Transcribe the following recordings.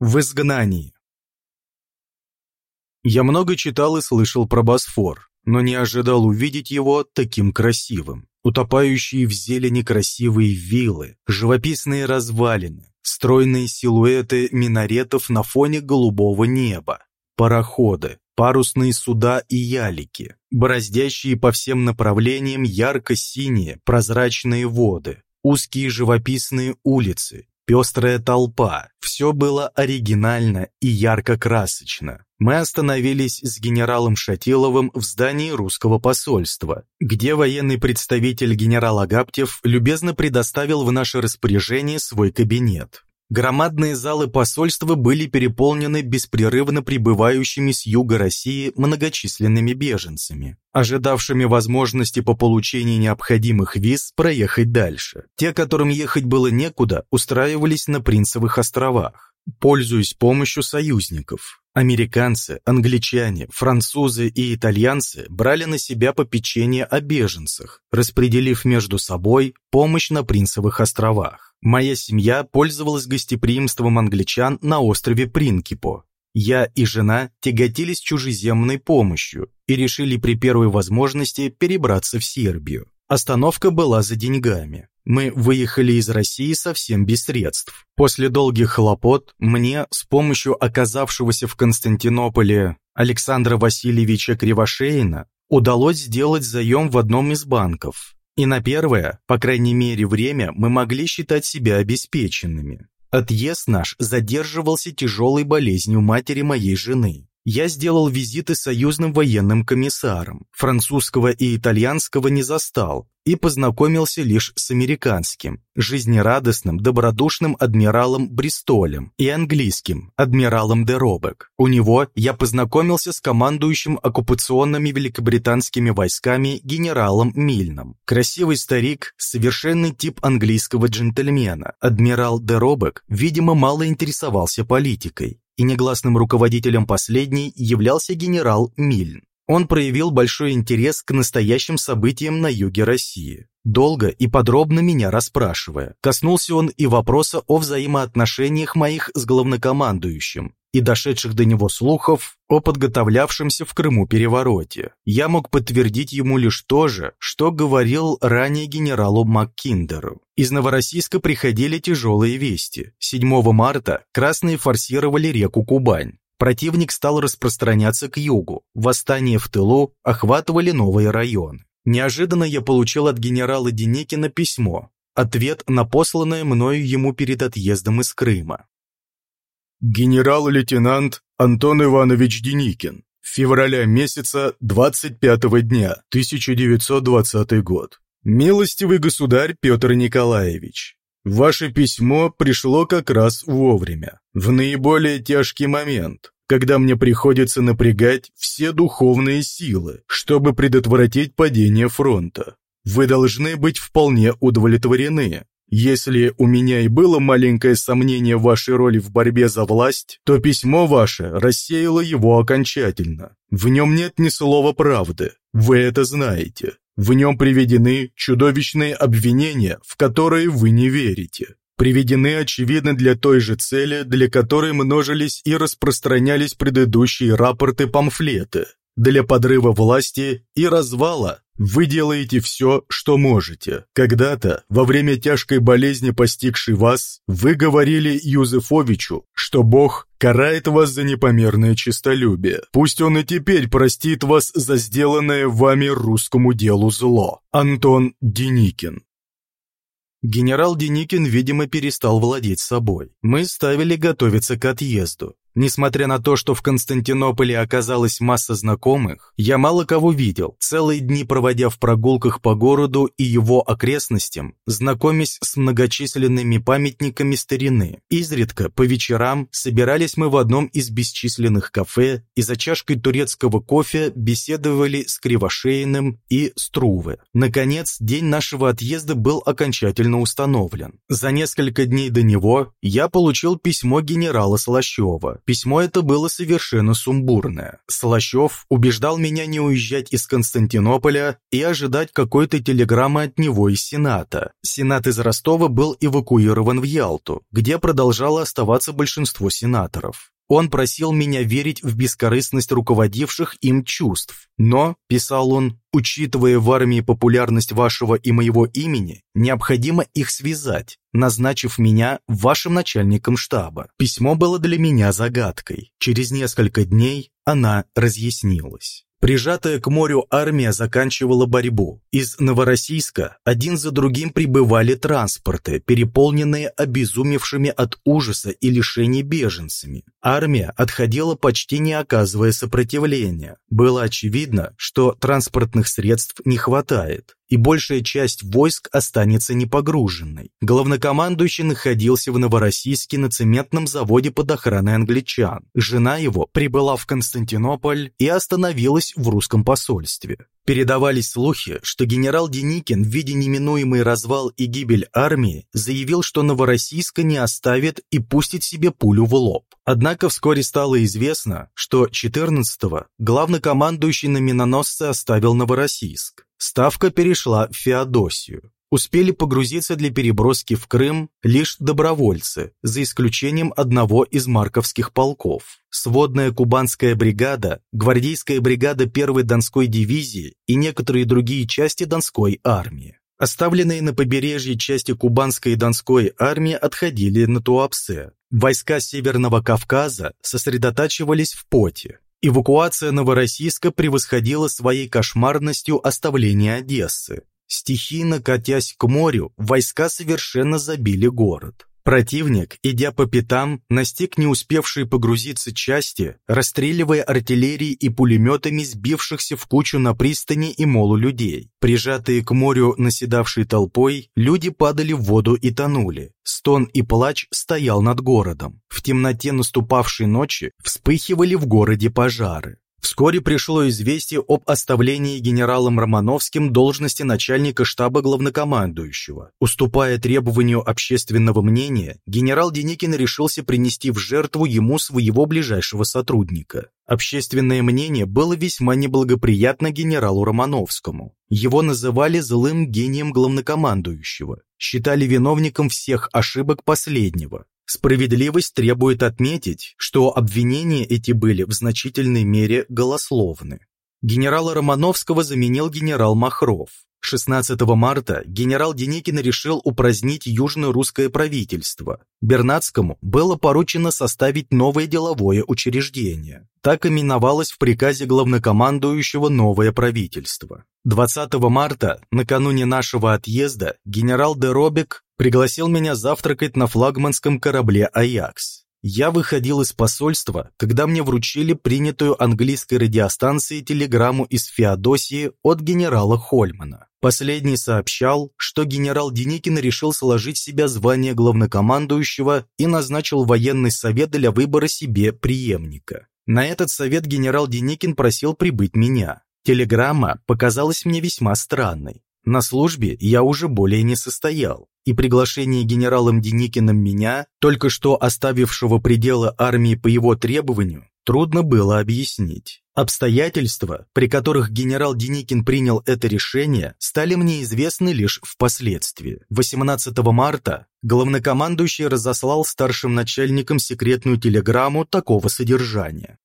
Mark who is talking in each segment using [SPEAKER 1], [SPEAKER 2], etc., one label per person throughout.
[SPEAKER 1] В изгнании. Я много читал и слышал про Босфор, но не ожидал увидеть его таким красивым. Утопающие в зелени красивые виллы, живописные развалины, стройные силуэты минаретов на фоне голубого неба, пароходы, парусные суда и ялики, бороздящие по всем направлениям ярко-синие прозрачные воды, узкие живописные улицы, пестрая толпа. Все было оригинально и ярко-красочно. Мы остановились с генералом Шатиловым в здании русского посольства, где военный представитель генерал Агаптев любезно предоставил в наше распоряжение свой кабинет. Громадные залы посольства были переполнены беспрерывно прибывающими с юга России многочисленными беженцами, ожидавшими возможности по получении необходимых виз проехать дальше. Те, которым ехать было некуда, устраивались на Принцевых островах, пользуясь помощью союзников. Американцы, англичане, французы и итальянцы брали на себя попечение о беженцах, распределив между собой помощь на Принцевых островах. Моя семья пользовалась гостеприимством англичан на острове Принкипо. Я и жена тяготились чужеземной помощью и решили при первой возможности перебраться в Сербию. Остановка была за деньгами. Мы выехали из России совсем без средств. После долгих хлопот мне с помощью оказавшегося в Константинополе Александра Васильевича Кривошеина удалось сделать заем в одном из банков. И на первое, по крайней мере, время мы могли считать себя обеспеченными. Отъезд наш задерживался тяжелой болезнью матери моей жены. Я сделал визиты союзным военным комиссарам, французского и итальянского не застал, и познакомился лишь с американским, жизнерадостным, добродушным адмиралом Бристолем и английским, адмиралом де Робек. У него я познакомился с командующим оккупационными великобританскими войсками генералом Мильном. Красивый старик, совершенный тип английского джентльмена. Адмирал де Робек, видимо, мало интересовался политикой и негласным руководителем последней являлся генерал Мильн. Он проявил большой интерес к настоящим событиям на юге России, долго и подробно меня расспрашивая. Коснулся он и вопроса о взаимоотношениях моих с главнокомандующим и дошедших до него слухов о подготовлявшемся в Крыму перевороте. Я мог подтвердить ему лишь то же, что говорил ранее генералу Маккиндеру. Из Новороссийска приходили тяжелые вести. 7 марта красные форсировали реку Кубань. Противник стал распространяться к югу, восстания в тылу охватывали новые районы. Неожиданно я получил от генерала Деникина письмо, ответ на посланное мною ему перед отъездом из Крыма.
[SPEAKER 2] Генерал-лейтенант Антон Иванович Деникин. Февраля месяца 25 дня, 1920 год. Милостивый государь Петр Николаевич, Ваше письмо пришло как раз вовремя, в наиболее тяжкий момент, когда мне приходится напрягать все духовные силы, чтобы предотвратить падение фронта. Вы должны быть вполне удовлетворены. Если у меня и было маленькое сомнение в вашей роли в борьбе за власть, то письмо ваше рассеяло его окончательно. В нем нет ни слова правды, вы это знаете. В нем приведены чудовищные обвинения, в которые вы не верите. Приведены, очевидно, для той же цели, для которой множились и распространялись предыдущие рапорты-памфлеты. Для подрыва власти и развала вы делаете все, что можете. Когда-то, во время тяжкой болезни, постигшей вас, вы говорили Юзефовичу, что Бог карает вас за непомерное честолюбие. Пусть он и теперь простит вас за сделанное вами русскому делу зло. Антон Деникин
[SPEAKER 1] Генерал Деникин, видимо, перестал владеть собой. Мы ставили готовиться к отъезду. Несмотря на то, что в Константинополе оказалась масса знакомых, я мало кого видел, целые дни проводя в прогулках по городу и его окрестностям, знакомясь с многочисленными памятниками старины. Изредка, по вечерам, собирались мы в одном из бесчисленных кафе и за чашкой турецкого кофе беседовали с Кривошеиным и Струве. Наконец, день нашего отъезда был окончательно установлен. За несколько дней до него я получил письмо генерала Слащева, Письмо это было совершенно сумбурное. Слащев убеждал меня не уезжать из Константинополя и ожидать какой-то телеграммы от него из Сената. Сенат из Ростова был эвакуирован в Ялту, где продолжало оставаться большинство сенаторов. Он просил меня верить в бескорыстность руководивших им чувств. Но, писал он, учитывая в армии популярность вашего и моего имени, необходимо их связать, назначив меня вашим начальником штаба. Письмо было для меня загадкой. Через несколько дней она разъяснилась. Прижатая к морю армия заканчивала борьбу. Из Новороссийска один за другим прибывали транспорты, переполненные обезумевшими от ужаса и лишений беженцами. Армия отходила почти не оказывая сопротивления. Было очевидно, что транспортных средств не хватает и большая часть войск останется непогруженной. Главнокомандующий находился в Новороссийске на цементном заводе под охраной англичан. Жена его прибыла в Константинополь и остановилась в русском посольстве. Передавались слухи, что генерал Деникин, видя неминуемый развал и гибель армии, заявил, что Новороссийска не оставит и пустит себе пулю в лоб. Однако вскоре стало известно, что 14-го главнокомандующий на миноносце оставил Новороссийск. Ставка перешла в Феодосию. Успели погрузиться для переброски в Крым лишь добровольцы, за исключением одного из марковских полков. Сводная кубанская бригада, гвардейская бригада 1-й Донской дивизии и некоторые другие части Донской армии. Оставленные на побережье части Кубанской и Донской армии отходили на Туапсе. Войска Северного Кавказа сосредотачивались в Поте. Эвакуация Новороссийска превосходила своей кошмарностью оставление Одессы. Стихийно катясь к морю, войска совершенно забили город. Противник, идя по пятам, настиг не успевшие погрузиться части, расстреливая артиллерией и пулеметами сбившихся в кучу на пристани и молу людей. Прижатые к морю наседавшей толпой, люди падали в воду и тонули. Стон и плач стоял над городом. В темноте наступавшей ночи вспыхивали в городе пожары. Вскоре пришло известие об оставлении генералом Романовским должности начальника штаба главнокомандующего. Уступая требованию общественного мнения, генерал Деникин решился принести в жертву ему своего ближайшего сотрудника. Общественное мнение было весьма неблагоприятно генералу Романовскому. Его называли злым гением главнокомандующего, считали виновником всех ошибок последнего. Справедливость требует отметить, что обвинения эти были в значительной мере голословны. Генерала Романовского заменил генерал Махров. 16 марта генерал Деникин решил упразднить южно-русское правительство. Бернацкому было поручено составить новое деловое учреждение. Так именовалось в приказе главнокомандующего новое правительство. 20 марта, накануне нашего отъезда, генерал Деробик пригласил меня завтракать на флагманском корабле «Аякс». Я выходил из посольства, когда мне вручили принятую английской радиостанцией телеграмму из Феодосии от генерала Хольмана. Последний сообщал, что генерал Деникин решил сложить себя звание главнокомандующего и назначил военный совет для выбора себе преемника. На этот совет генерал Деникин просил прибыть меня. Телеграмма показалась мне весьма странной. На службе я уже более не состоял, и приглашение генералом Деникиным меня, только что оставившего пределы армии по его требованию, трудно было объяснить. Обстоятельства, при которых генерал Деникин принял это решение, стали мне известны лишь впоследствии. 18 марта главнокомандующий разослал старшим начальникам секретную телеграмму такого содержания.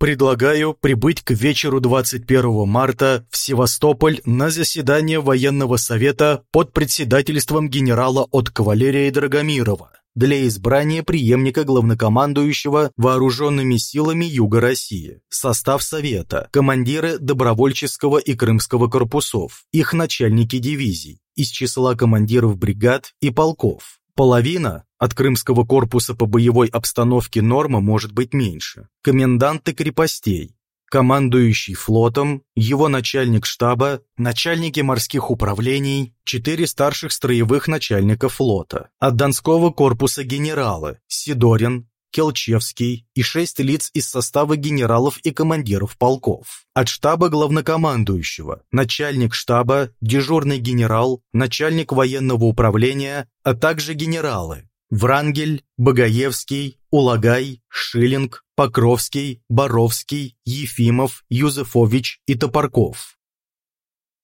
[SPEAKER 1] Предлагаю прибыть к вечеру 21 марта в Севастополь на заседание военного совета под председательством генерала от кавалерии Драгомирова для избрания преемника главнокомандующего вооруженными силами Юга России. Состав совета, командиры добровольческого и крымского корпусов, их начальники дивизий, из числа командиров бригад и полков. Половина от Крымского корпуса по боевой обстановке норма может быть меньше. Коменданты крепостей, командующий флотом, его начальник штаба, начальники морских управлений, четыре старших строевых начальника флота. От Донского корпуса генералы Сидорин, Келчевский и шесть лиц из состава генералов и командиров полков. От штаба главнокомандующего, начальник штаба, дежурный генерал, начальник военного управления, а также генералы, Врангель, Богоевский, Улагай, Шиллинг, Покровский, Боровский, Ефимов, Юзефович и Топорков.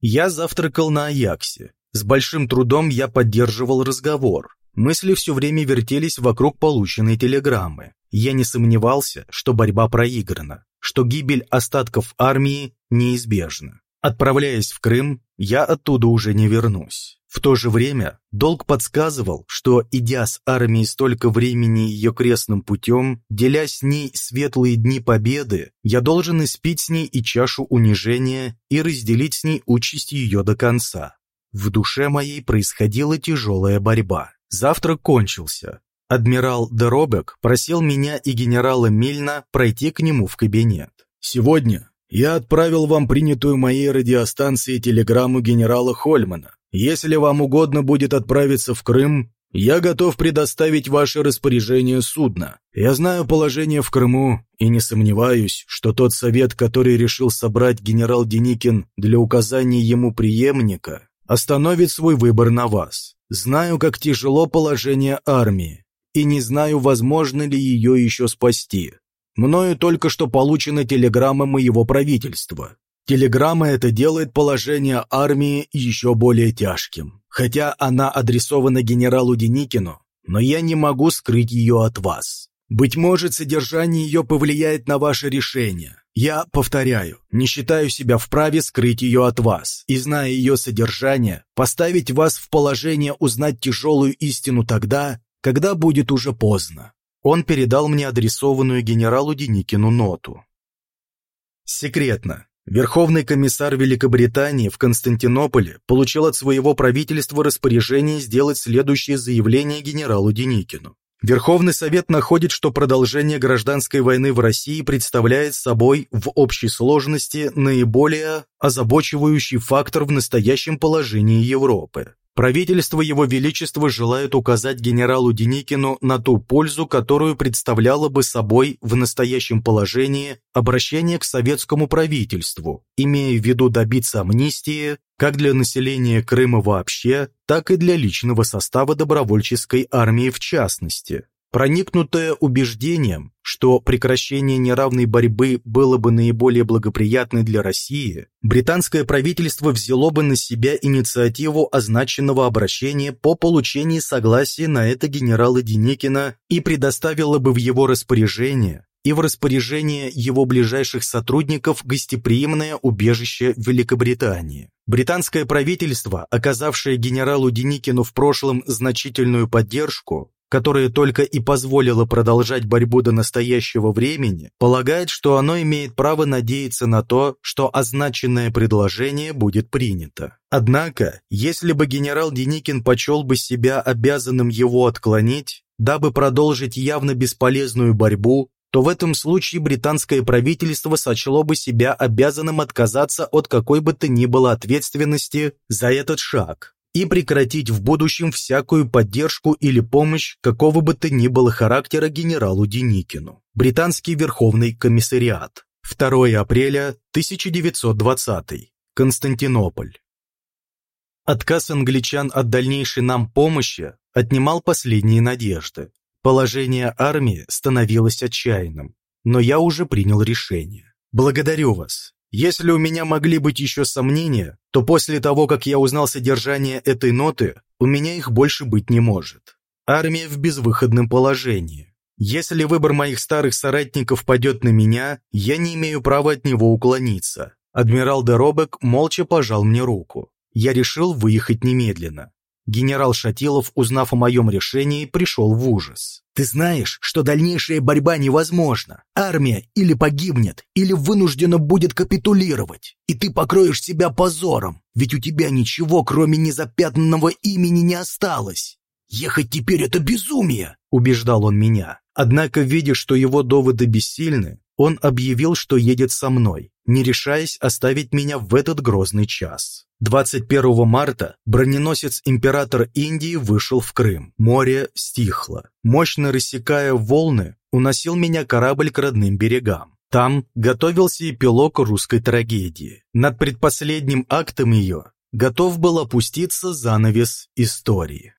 [SPEAKER 1] Я завтракал на Аяксе. С большим трудом я поддерживал разговор. Мысли все время вертелись вокруг полученной телеграммы. Я не сомневался, что борьба проиграна, что гибель остатков армии неизбежна. Отправляясь в Крым, я оттуда уже не вернусь. В то же время долг подсказывал, что, идя с армией столько времени ее крестным путем, деля с ней светлые дни победы, я должен испить с ней и чашу унижения и разделить с ней участь ее до конца. В душе моей происходила тяжелая борьба. Завтрак кончился. Адмирал Деробек просил меня и генерала Мильна пройти к нему в кабинет.
[SPEAKER 2] «Сегодня я отправил вам принятую моей радиостанции телеграмму генерала Хольмана. Если вам угодно будет отправиться в Крым, я готов предоставить ваше распоряжение судно. Я знаю положение в Крыму и не сомневаюсь, что тот совет, который решил собрать генерал Деникин для указания ему преемника, остановит свой выбор на вас. Знаю, как тяжело положение армии, и не знаю, возможно ли ее еще спасти. Мною только что получена телеграмма моего правительства. Телеграмма эта делает положение армии еще более тяжким. Хотя она адресована генералу Деникину, но я не могу скрыть ее от вас. Быть может, содержание ее повлияет на ваше решение. Я, повторяю, не считаю себя вправе скрыть ее от вас, и, зная ее содержание, поставить вас в положение узнать тяжелую истину тогда, когда будет уже поздно.
[SPEAKER 1] Он передал мне адресованную генералу Деникину ноту. Секретно. Верховный комиссар Великобритании в Константинополе получил от своего правительства распоряжение сделать следующее заявление генералу Деникину. Верховный Совет находит, что продолжение гражданской войны в России представляет собой в общей сложности наиболее озабочивающий фактор в настоящем положении Европы. Правительство Его Величества желает указать генералу Деникину на ту пользу, которую представляло бы собой в настоящем положении обращение к советскому правительству, имея в виду добиться амнистии как для населения Крыма вообще, так и для личного состава добровольческой армии в частности. Проникнутое убеждением, что прекращение неравной борьбы было бы наиболее благоприятной для России, британское правительство взяло бы на себя инициативу означенного обращения по получении согласия на это генерала Деникина и предоставило бы в его распоряжение и в распоряжение его ближайших сотрудников гостеприимное убежище Великобритании. Британское правительство, оказавшее генералу Деникину в прошлом значительную поддержку, которое только и позволило продолжать борьбу до настоящего времени, полагает, что оно имеет право надеяться на то, что означенное предложение будет принято. Однако, если бы генерал Деникин почел бы себя обязанным его отклонить, дабы продолжить явно бесполезную борьбу, то в этом случае британское правительство сочло бы себя обязанным отказаться от какой бы то ни было ответственности за этот шаг и прекратить в будущем всякую поддержку или помощь какого бы то ни было характера генералу Деникину. Британский Верховный комиссариат. 2 апреля 1920. Константинополь. Отказ англичан от дальнейшей нам помощи отнимал последние надежды. Положение армии становилось отчаянным, но я уже принял решение. Благодарю вас. Если у меня могли быть еще сомнения, то после того, как я узнал содержание этой ноты, у меня их больше быть не может. Армия в безвыходном положении. Если выбор моих старых соратников падет на меня, я не имею права от него уклониться. Адмирал Деробек молча пожал мне руку. Я решил выехать немедленно. Генерал Шатилов, узнав о моем решении, пришел в ужас. «Ты знаешь, что дальнейшая борьба невозможна. Армия или погибнет, или вынуждена будет капитулировать. И ты покроешь себя позором, ведь у тебя ничего, кроме незапятнанного имени, не осталось. Ехать теперь — это безумие!» — убеждал он меня. Однако, видя, что его доводы бессильны, он объявил, что едет со мной, не решаясь оставить меня в этот грозный час. 21 марта броненосец император Индии вышел в Крым. Море стихло. Мощно рассекая волны, уносил меня корабль к родным берегам. Там готовился эпилог русской трагедии. Над предпоследним актом ее готов был опуститься занавес истории.